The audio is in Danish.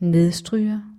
nedstryger.